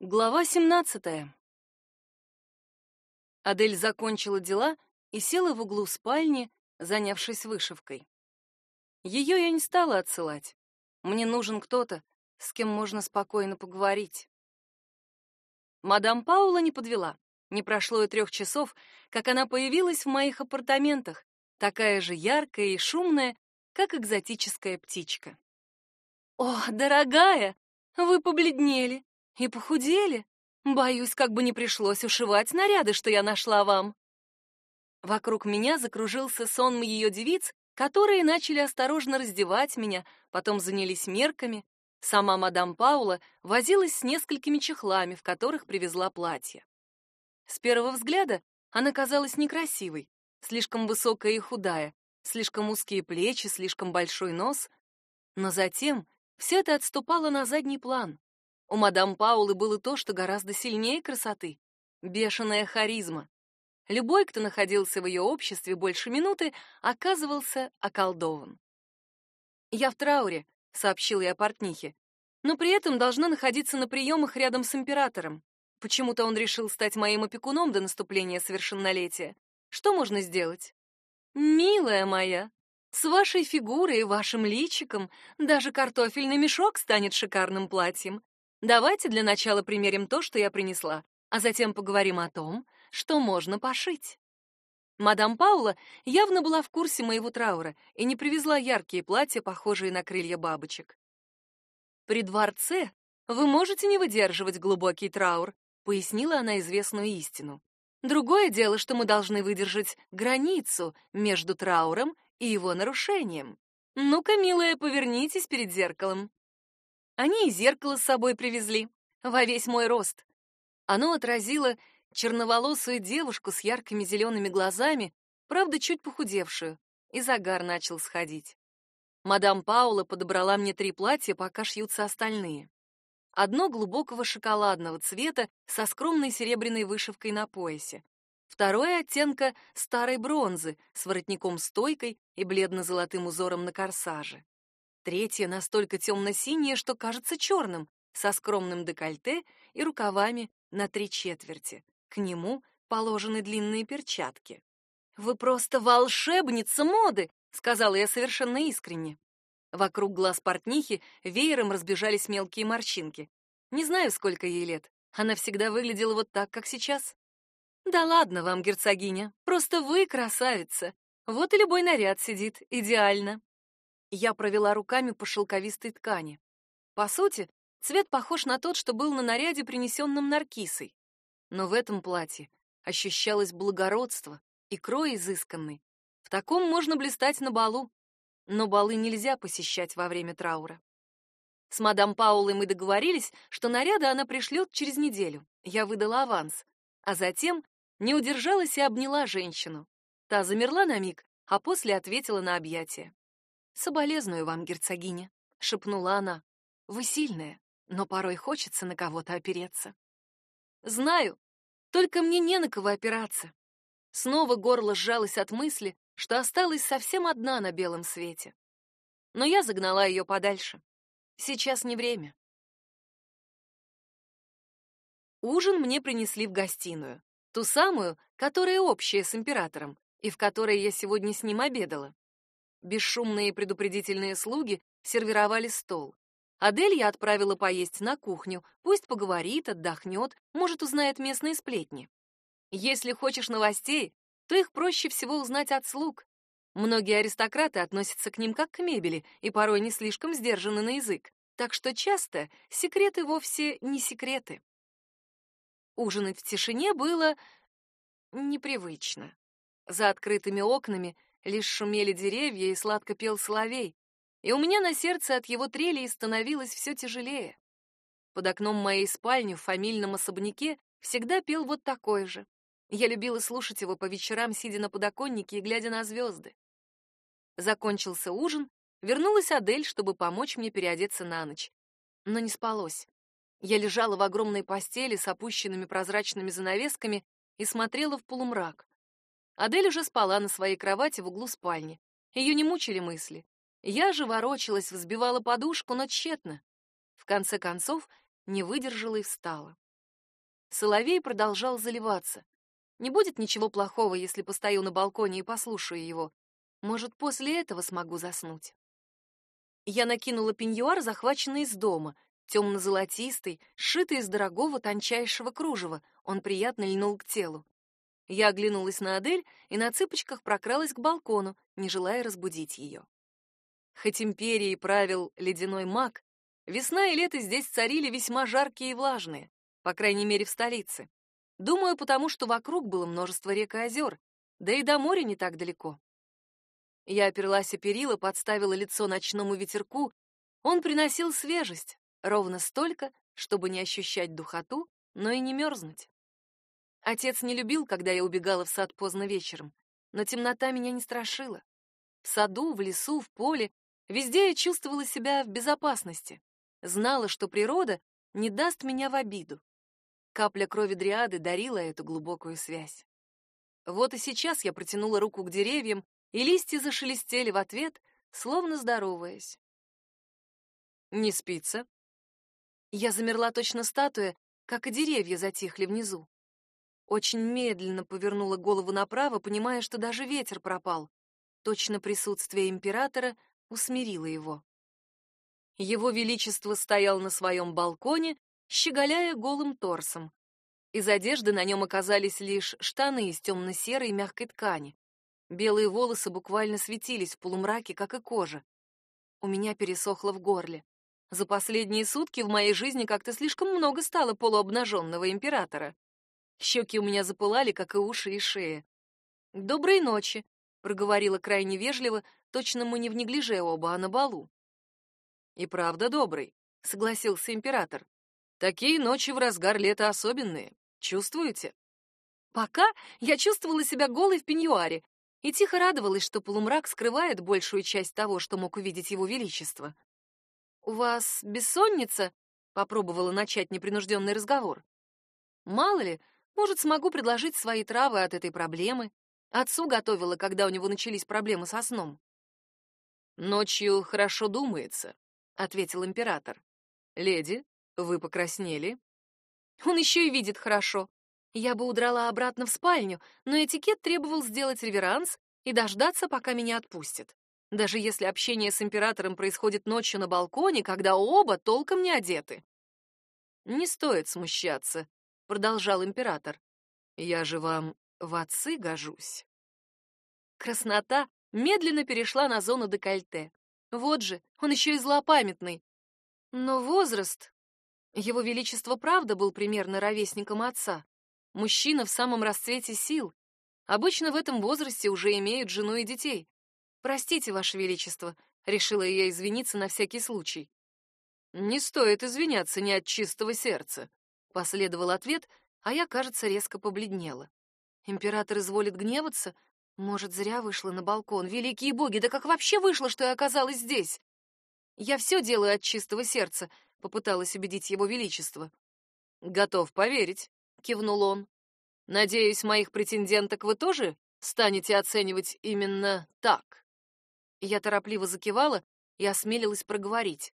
Глава 17. Адель закончила дела и села в углу спальни, занявшись вышивкой. Ее я не стала отсылать. Мне нужен кто-то, с кем можно спокойно поговорить. Мадам Паула не подвела. Не прошло и трех часов, как она появилась в моих апартаментах, такая же яркая и шумная, как экзотическая птичка. «О, дорогая, вы побледнели!» И похудели. Боюсь, как бы не пришлось ушивать наряды, что я нашла вам. Вокруг меня закружился сон ее девиц, которые начали осторожно раздевать меня, потом занялись мерками. Сама мадам Паула возилась с несколькими чехлами, в которых привезла платье. С первого взгляда она казалась некрасивой, слишком высокая и худая, слишком узкие плечи, слишком большой нос. Но затем все это отступало на задний план. У мадам Паулы было то, что гораздо сильнее красоты — бешеная харизма. Любой, кто находился в ее обществе больше минуты, оказывался околдован. «Я в трауре», — сообщил я портнихе, «но при этом должна находиться на приемах рядом с императором. Почему-то он решил стать моим опекуном до наступления совершеннолетия. Что можно сделать?» «Милая моя, с вашей фигурой и вашим личиком даже картофельный мешок станет шикарным платьем. Давайте для начала примерим то, что я принесла, а затем поговорим о том, что можно пошить. Мадам Паула явно была в курсе моего траура и не привезла яркие платья, похожие на крылья бабочек. При дворце вы можете не выдерживать глубокий траур, пояснила она известную истину. Другое дело, что мы должны выдержать границу между трауром и его нарушением. Ну-ка, милая, повернитесь перед зеркалом. Они и зеркало с собой привезли, во весь мой рост. Оно отразило черноволосую девушку с яркими зелеными глазами, правда, чуть похудевшую, и загар начал сходить. Мадам Паула подобрала мне три платья, пока шьются остальные. Одно глубокого шоколадного цвета со скромной серебряной вышивкой на поясе. Второе оттенка старой бронзы с воротником-стойкой и бледно-золотым узором на корсаже. Третье настолько темно-синее, что кажется черным, со скромным декольте и рукавами на три четверти. К нему положены длинные перчатки. «Вы просто волшебница моды!» — сказала я совершенно искренне. Вокруг глаз портнихи веером разбежались мелкие морщинки. Не знаю, сколько ей лет. Она всегда выглядела вот так, как сейчас. «Да ладно вам, герцогиня, просто вы красавица. Вот и любой наряд сидит идеально». Я провела руками по шелковистой ткани. По сути, цвет похож на тот, что был на наряде, принесенном Наркисой. Но в этом платье ощущалось благородство и крой изысканный. В таком можно блистать на балу, но балы нельзя посещать во время траура. С мадам Паулой мы договорились, что наряды она пришлет через неделю. Я выдала аванс, а затем не удержалась и обняла женщину. Та замерла на миг, а после ответила на объятие. «Соболезную вам, герцогиня», — шепнула она. «Вы сильная, но порой хочется на кого-то опереться». «Знаю, только мне не на кого опираться». Снова горло сжалось от мысли, что осталась совсем одна на белом свете. Но я загнала ее подальше. Сейчас не время. Ужин мне принесли в гостиную, ту самую, которая общая с императором, и в которой я сегодня с ним обедала. Бесшумные предупредительные слуги сервировали стол. Адель я отправила поесть на кухню, пусть поговорит, отдохнет, может, узнает местные сплетни. Если хочешь новостей, то их проще всего узнать от слуг. Многие аристократы относятся к ним как к мебели и порой не слишком сдержаны на язык, так что часто секреты вовсе не секреты. Ужинать в тишине было непривычно. За открытыми окнами Лишь шумели деревья и сладко пел соловей, и у меня на сердце от его трелей становилось все тяжелее. Под окном моей спальни в фамильном особняке всегда пел вот такой же. Я любила слушать его по вечерам, сидя на подоконнике и глядя на звезды. Закончился ужин, вернулась Адель, чтобы помочь мне переодеться на ночь. Но не спалось. Я лежала в огромной постели с опущенными прозрачными занавесками и смотрела в полумрак. Адель уже спала на своей кровати в углу спальни. Ее не мучили мысли. Я же ворочалась, взбивала подушку, но тщетно. В конце концов, не выдержала и встала. Соловей продолжал заливаться. Не будет ничего плохого, если постою на балконе и послушаю его. Может, после этого смогу заснуть. Я накинула пеньюар, захваченный из дома, темно-золотистый, сшитый из дорогого тончайшего кружева. Он приятно льнул к телу. Я оглянулась на Адель и на цыпочках прокралась к балкону, не желая разбудить ее. Хоть империей правил ледяной маг, весна и лето здесь царили весьма жаркие и влажные, по крайней мере в столице. Думаю, потому что вокруг было множество рек и озер, да и до моря не так далеко. Я оперлась о перила, подставила лицо ночному ветерку. Он приносил свежесть, ровно столько, чтобы не ощущать духоту, но и не мерзнуть. Отец не любил, когда я убегала в сад поздно вечером, но темнота меня не страшила. В саду, в лесу, в поле, везде я чувствовала себя в безопасности. Знала, что природа не даст меня в обиду. Капля крови дриады дарила эту глубокую связь. Вот и сейчас я протянула руку к деревьям, и листья зашелестели в ответ, словно здороваясь. «Не спится?» Я замерла точно статуя, как и деревья затихли внизу. Очень медленно повернула голову направо, понимая, что даже ветер пропал. Точно присутствие императора усмирило его. Его величество стоял на своем балконе, щеголяя голым торсом. Из одежды на нем оказались лишь штаны из темно-серой мягкой ткани. Белые волосы буквально светились в полумраке, как и кожа. У меня пересохло в горле. За последние сутки в моей жизни как-то слишком много стало полуобнаженного императора. Щеки у меня запылали, как и уши и шея. «Доброй ночи», — проговорила крайне вежливо, точно мы не в неглиже оба, а на балу. «И правда добрый», — согласился император. «Такие ночи в разгар лета особенные. Чувствуете?» Пока я чувствовала себя голой в пеньюаре и тихо радовалась, что полумрак скрывает большую часть того, что мог увидеть его величество. «У вас бессонница?» — попробовала начать непринужденный разговор. «Мало ли, может, смогу предложить свои травы от этой проблемы. Отцу готовила, когда у него начались проблемы со сном. Ночью хорошо думается, ответил император. Леди, вы покраснели. Он еще и видит хорошо. Я бы удрала обратно в спальню, но этикет требовал сделать реверанс и дождаться, пока меня отпустят. Даже если общение с императором происходит ночью на балконе, когда оба толком не одеты. Не стоит смущаться, продолжал император. Я же вам в отцы гожусь. Краснота медленно перешла на зону декольте. Вот же, он еще и злопамятный. Но возраст... Его Величество правда был примерно ровесником отца. Мужчина в самом расцвете сил. Обычно в этом возрасте уже имеют жену и детей. Простите, Ваше Величество, решила я извиниться на всякий случай. Не стоит извиняться не от чистого сердца, Последовал ответ, а я, кажется, резко побледнела. Император изволит гневаться? Может, зря вышла на балкон. Великие боги, да как вообще вышло, что я оказалась здесь? Я все делаю от чистого сердца, попыталась убедить его величество. Готов поверить, кивнул он. Надеюсь, моих претенденток вы тоже станете оценивать именно так. Я торопливо закивала и осмелилась проговорить.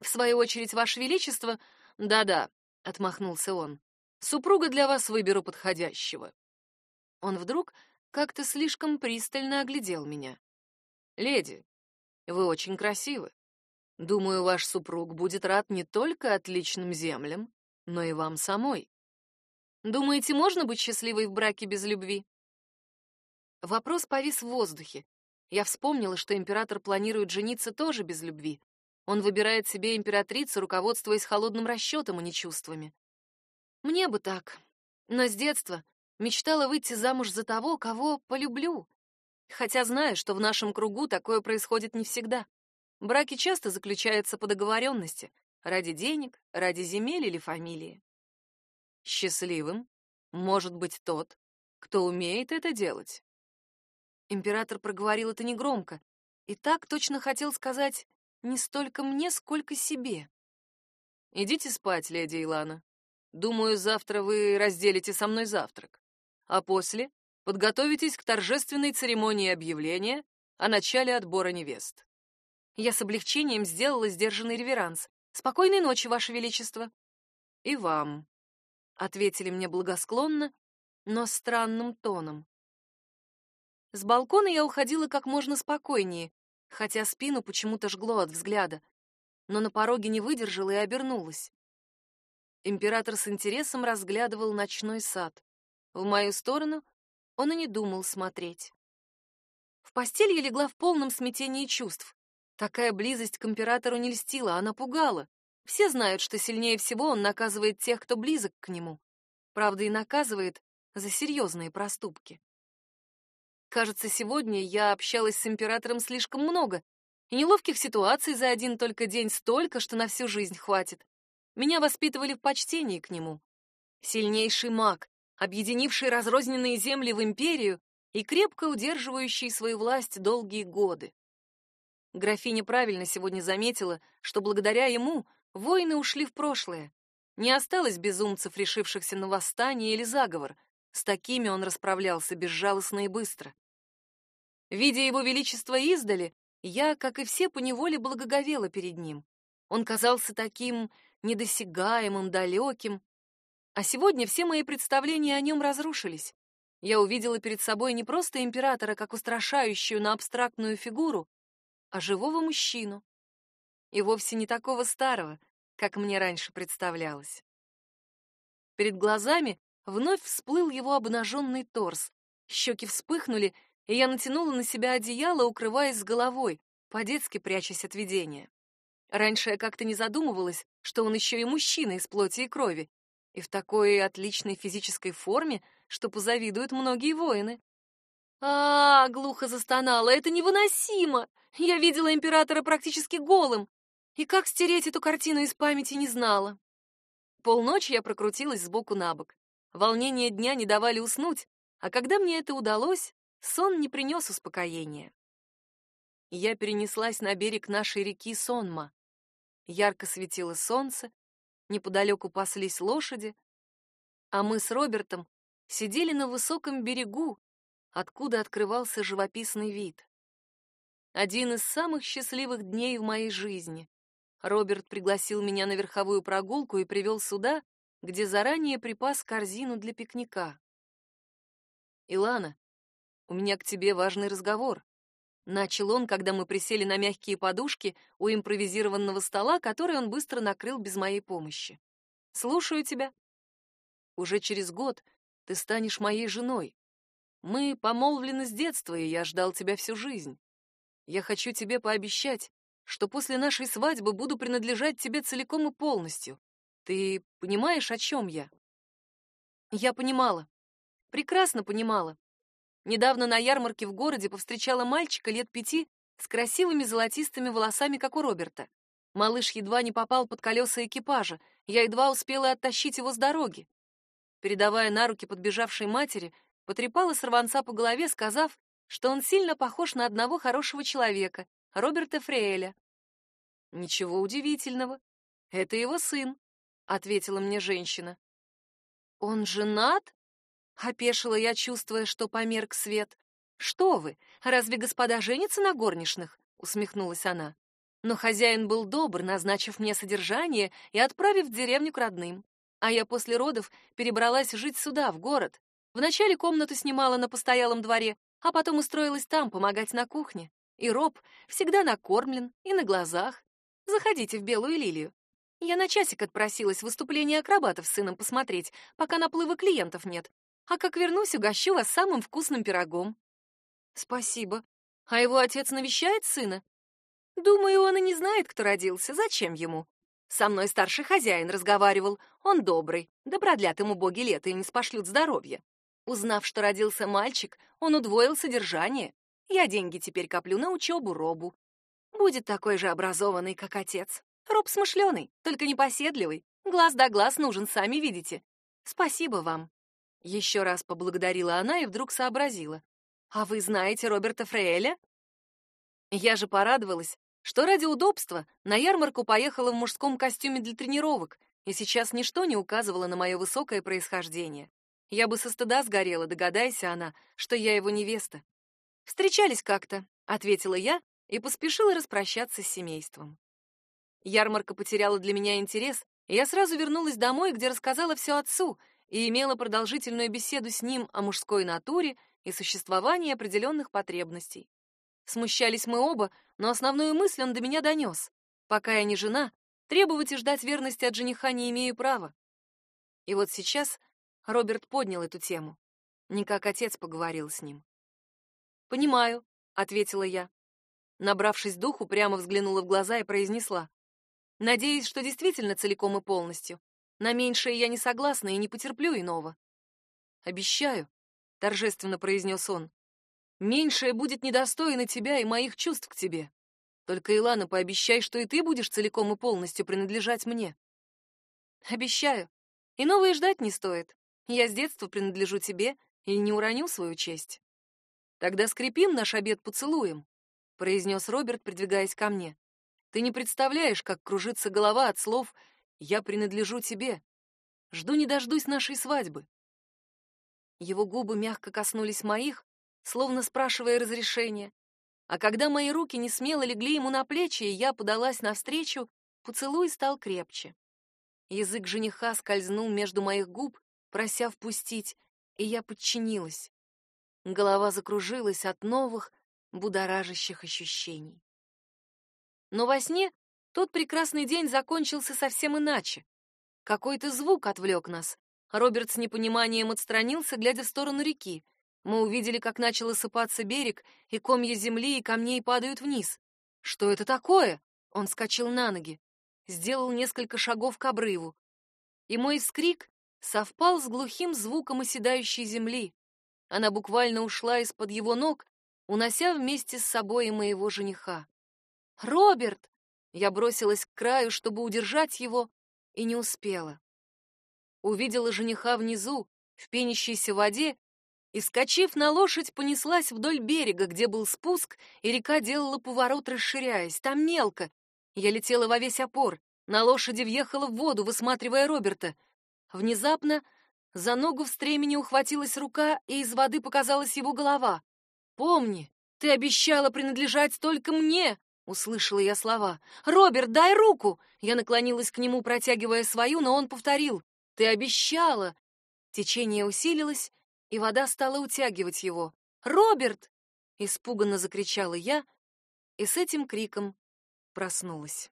В свою очередь, ваше величество, да-да, отмахнулся он. Супруга для вас выберу подходящего. Он вдруг как-то слишком пристально оглядел меня. Леди, вы очень красивы. Думаю, ваш супруг будет рад не только отличным землям, но и вам самой. Думаете, можно быть счастливой в браке без любви? Вопрос повис в воздухе. Я вспомнила, что император планирует жениться тоже без любви, он выбирает себе императрицу, руководствуясь холодным расчетом, а не чувствами. Мне бы так. Но с детства мечтала выйти замуж за того, кого полюблю. Хотя знаю, что в нашем кругу такое происходит не всегда. Браки часто заключаются по договоренности, ради денег, ради земель или фамилии. Счастливым может быть тот, кто умеет это делать. Император проговорил это негромко, и так точно хотел сказать не столько мне, сколько себе. Идите спать, леди Илана. Думаю, завтра вы разделите со мной завтрак. А после подготовитесь к торжественной церемонии объявления о начале отбора невест. Я с облегчением сделала сдержанный реверанс. Спокойной ночи, ваше величество. И вам. ответили мне благосклонно, но странным тоном. С балкона я уходила как можно спокойнее, хотя спину почему-то жгло от взгляда, но на пороге не выдержала и обернулась. Император с интересом разглядывал ночной сад. В мою сторону он и не думал смотреть. В постель я легла в полном смятении чувств. Такая близость к императору не льстила, она пугала. Все знают, что сильнее всего он наказывает тех, кто близок к нему. Правда, и наказывает за серьезные проступки. Кажется, сегодня я общалась с императором слишком много, и неловких ситуаций за один только день столько, что на всю жизнь хватит. Меня воспитывали в почтении к нему. Сильнейший маг, объединивший разрозненные земли в империю и крепко удерживающий свою власть долгие годы. Графиня правильно сегодня заметила, что благодаря ему воины ушли в прошлое. Не осталось безумцев, решившихся на восстание или заговор. С такими он расправлялся безжалостно и быстро. Видя его величество издали, я, как и все, поневоле благоговела перед ним. Он казался таким недосягаемым, далеким. А сегодня все мои представления о нем разрушились. Я увидела перед собой не просто императора как устрашающую на абстрактную фигуру, а живого мужчину. И вовсе не такого старого, как мне раньше представлялось. Перед глазами вновь всплыл его обнаженный торс. Щеки вспыхнули, и я натянула на себя одеяло, укрываясь с головой, по-детски прячась от видения. Раньше я как-то не задумывалась, что он еще и мужчина из плоти и крови, и в такой отличной физической форме, что позавидуют многие воины. А, -а, -а глухо застонала, это невыносимо. Я видела императора практически голым, и как стереть эту картину из памяти не знала. Полночи я прокрутилась сбоку на бок. Волнения дня не давали уснуть, а когда мне это удалось, сон не принес успокоения. Я перенеслась на берег нашей реки Сонма. Ярко светило солнце, неподалеку паслись лошади, а мы с Робертом сидели на высоком берегу, откуда открывался живописный вид. Один из самых счастливых дней в моей жизни. Роберт пригласил меня на верховую прогулку и привел сюда, где заранее припас корзину для пикника. «Илана, у меня к тебе важный разговор», — начал он, когда мы присели на мягкие подушки у импровизированного стола, который он быстро накрыл без моей помощи. «Слушаю тебя. Уже через год ты станешь моей женой. Мы помолвлены с детства, и я ждал тебя всю жизнь. Я хочу тебе пообещать, что после нашей свадьбы буду принадлежать тебе целиком и полностью. Ты понимаешь, о чем я? Я понимала. Прекрасно понимала. Недавно на ярмарке в городе повстречала мальчика лет пяти с красивыми золотистыми волосами, как у Роберта. Малыш едва не попал под колеса экипажа, я едва успела оттащить его с дороги. Передавая на руки подбежавшей матери, потрепала сорванца по голове, сказав, что он сильно похож на одного хорошего человека, Роберта Фреэля. Ничего удивительного. Это его сын, ответила мне женщина. Он женат? опешила я, чувствуя, что померк свет. Что вы? Разве господа женятся на горничных? усмехнулась она. Но хозяин был добр, назначив мне содержание и отправив в деревню к родным. А я после родов перебралась жить сюда, в город. Вначале комнату снимала на постоялом дворе, а потом устроилась там помогать на кухне. И Роб всегда накормлен и на глазах. Заходите в Белую Лилию. Я на часик отпросилась выступление акробатов с сыном посмотреть, пока наплыва клиентов нет. А как вернусь, угощу вас самым вкусным пирогом. Спасибо. А его отец навещает сына? Думаю, он и не знает, кто родился. Зачем ему? Со мной старший хозяин разговаривал. Он добрый. Да продлят ему боги лето и не спошлют здоровья. Узнав, что родился мальчик, он удвоил содержание. Я деньги теперь коплю на учебу Робу. Будет такой же образованный, как отец. Роб смышленый, только непоседливый. Глаз да глаз нужен, сами видите. Спасибо вам. Еще раз поблагодарила она и вдруг сообразила. А вы знаете Роберта Фрейля? Я же порадовалась, что ради удобства на ярмарку поехала в мужском костюме для тренировок, и сейчас ничто не указывало на мое высокое происхождение. Я бы со стыда сгорела, догадайся она, что я его невеста. Встречались как-то, ответила я и поспешила распрощаться с семейством. Ярмарка потеряла для меня интерес, Я сразу вернулась домой, где рассказала все отцу и имела продолжительную беседу с ним о мужской натуре и существовании определенных потребностей. Смущались мы оба, но основную мысль он до меня донес. Пока я не жена, требовать и ждать верности от жениха не имею права. И вот сейчас Роберт поднял эту тему. Не как отец поговорил с ним. «Понимаю», — ответила я. Набравшись духу, прямо взглянула в глаза и произнесла. «Надеюсь, что действительно целиком и полностью. На меньшее я не согласна и не потерплю иного». «Обещаю», — торжественно произнес он. «Меньшее будет недостойно тебя и моих чувств к тебе. Только, Илана, пообещай, что и ты будешь целиком и полностью принадлежать мне». «Обещаю. И ждать не стоит. Я с детства принадлежу тебе и не уроню свою честь». «Тогда скрепим наш обед поцелуем», — произнес Роберт, придвигаясь ко мне. «Ты не представляешь, как кружится голова от слов «я принадлежу тебе». Жду не дождусь нашей свадьбы». Его губы мягко коснулись моих, словно спрашивая разрешения. А когда мои руки не смело легли ему на плечи, и я подалась навстречу, поцелуй стал крепче. Язык жениха скользнул между моих губ, прося впустить, и я подчинилась. Голова закружилась от новых, будоражащих ощущений. Но во сне тот прекрасный день закончился совсем иначе. Какой-то звук отвлек нас. Роберт с непониманием отстранился, глядя в сторону реки. Мы увидели, как начал осыпаться берег, и комья земли и камней падают вниз. Что это такое? Он скочил на ноги, сделал несколько шагов к обрыву. И мой вскрик совпал с глухим звуком оседающей земли. Она буквально ушла из-под его ног, унося вместе с собой и моего жениха. «Роберт!» Я бросилась к краю, чтобы удержать его, и не успела. Увидела жениха внизу, в пенящейся воде, и, скочив на лошадь, понеслась вдоль берега, где был спуск, и река делала поворот, расширяясь. Там мелко. Я летела во весь опор. На лошади въехала в воду, высматривая Роберта. Внезапно за ногу в стремени ухватилась рука, и из воды показалась его голова. «Помни, ты обещала принадлежать только мне!» — услышала я слова. «Роберт, дай руку!» Я наклонилась к нему, протягивая свою, но он повторил. «Ты обещала!» Течение усилилось, и вода стала утягивать его. «Роберт!» — испуганно закричала я, и с этим криком проснулась.